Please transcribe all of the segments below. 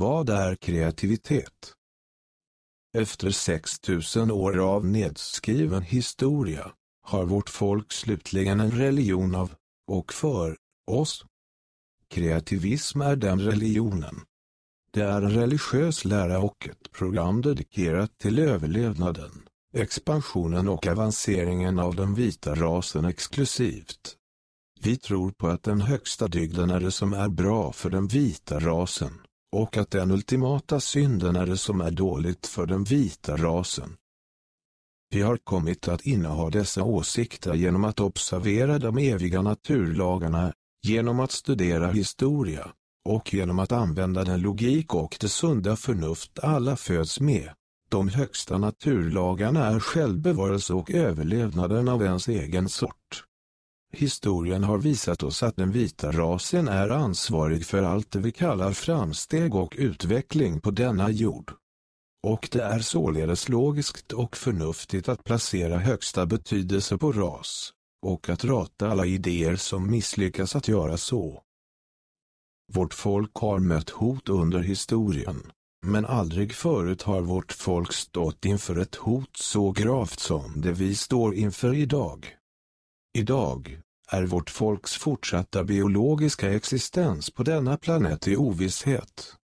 Vad är kreativitet? Efter 6000 år av nedskriven historia har vårt folk slutligen en religion av och för oss. Kreativism är den religionen. Det är en religiös lära och ett program dedikerat till överlevnaden, expansionen och avanceringen av den vita rasen exklusivt. Vi tror på att den högsta dygden är det som är bra för den vita rasen, och att den ultimata synden är det som är dåligt för den vita rasen. Vi har kommit att inneha dessa åsikter genom att observera de eviga naturlagarna, genom att studera historia, och genom att använda den logik och det sunda förnuft alla föds med. De högsta naturlagarna är självbevarelse och överlevnaden av ens egen sort. Historien har visat oss att den vita rasen är ansvarig för allt det vi kallar framsteg och utveckling på denna jord. Och det är således logiskt och förnuftigt att placera högsta betydelse på ras, och att rata alla idéer som misslyckas att göra så. Vårt folk har mött hot under historien, men aldrig förut har vårt folk stått inför ett hot så gravt som det vi står inför idag. Idag är vårt folks fortsatta biologiska existens på denna planet i ovisshet.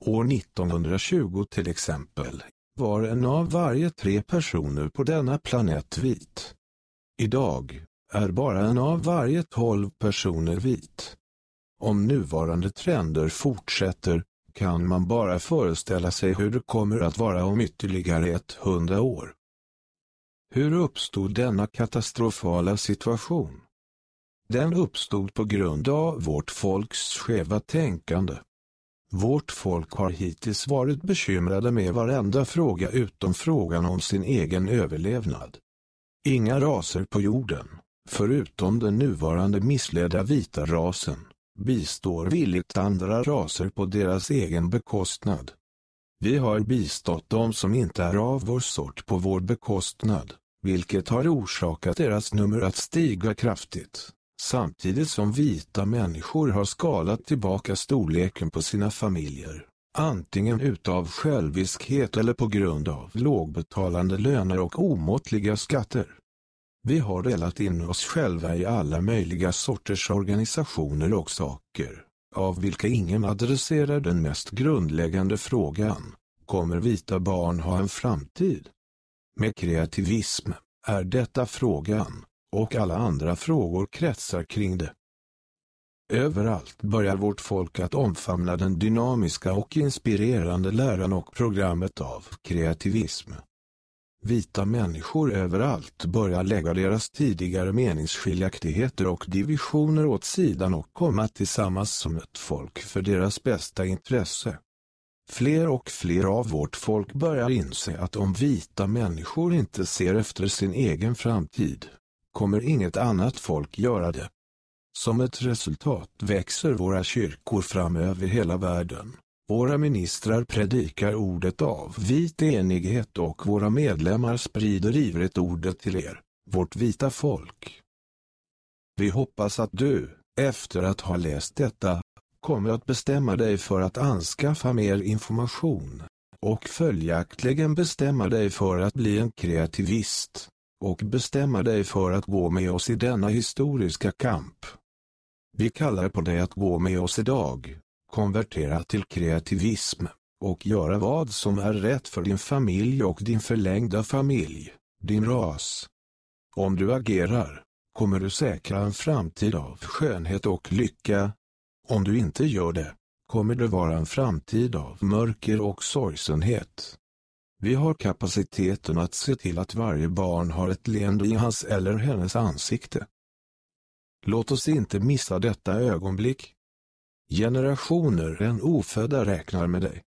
År 1920 till exempel var en av varje tre personer på denna planet vit. Idag är bara en av varje tolv personer vit. Om nuvarande trender fortsätter kan man bara föreställa sig hur det kommer att vara om ytterligare 100 år. Hur uppstod denna katastrofala situation? Den uppstod på grund av vårt folks skeva tänkande. Vårt folk har hittills varit bekymrade med varenda fråga utom frågan om sin egen överlevnad. Inga raser på jorden, förutom den nuvarande missledda vita rasen, bistår villigt andra raser på deras egen bekostnad. Vi har bistått dem som inte är av vår sort på vår bekostnad, vilket har orsakat deras nummer att stiga kraftigt, samtidigt som vita människor har skalat tillbaka storleken på sina familjer, antingen utav själviskhet eller på grund av lågbetalande löner och omåttliga skatter. Vi har delat in oss själva i alla möjliga sorters organisationer och saker, av vilka ingen adresserar den mest grundläggande frågan, kommer vita barn ha en framtid? Med kreativism är detta frågan, och alla andra frågor kretsar kring det. Överallt börjar vårt folk att omfamna den dynamiska och inspirerande läran och programmet av kreativism. Vita människor överallt börjar lägga deras tidigare meningsskiljaktigheter och divisioner åt sidan och komma tillsammans som ett folk för deras bästa intresse. Fler och fler av vårt folk börjar inse att om vita människor inte ser efter sin egen framtid, kommer inget annat folk göra det. Som ett resultat växer våra kyrkor fram över hela världen. Våra ministrar predikar ordet av vit enighet och våra medlemmar sprider ivrigt ordet till er, vårt vita folk. Vi hoppas att du, efter att ha läst detta, kommer att bestämma dig för att anskaffa mer information, och följaktligen bestämma dig för att bli en kreativist, och bestämma dig för att gå med oss i denna historiska kamp. Vi kallar på dig att gå med oss idag, konvertera till kreativism, och göra vad som är rätt för din familj och din förlängda familj, din ras. Om du agerar, kommer du säkra en framtid av skönhet och lycka. Om du inte gör det, kommer det vara en framtid av mörker och sorgsenhet. Vi har kapaciteten att se till att varje barn har ett leende i hans eller hennes ansikte. Låt oss inte missa detta ögonblick. Generationer än ofödda räknar med dig.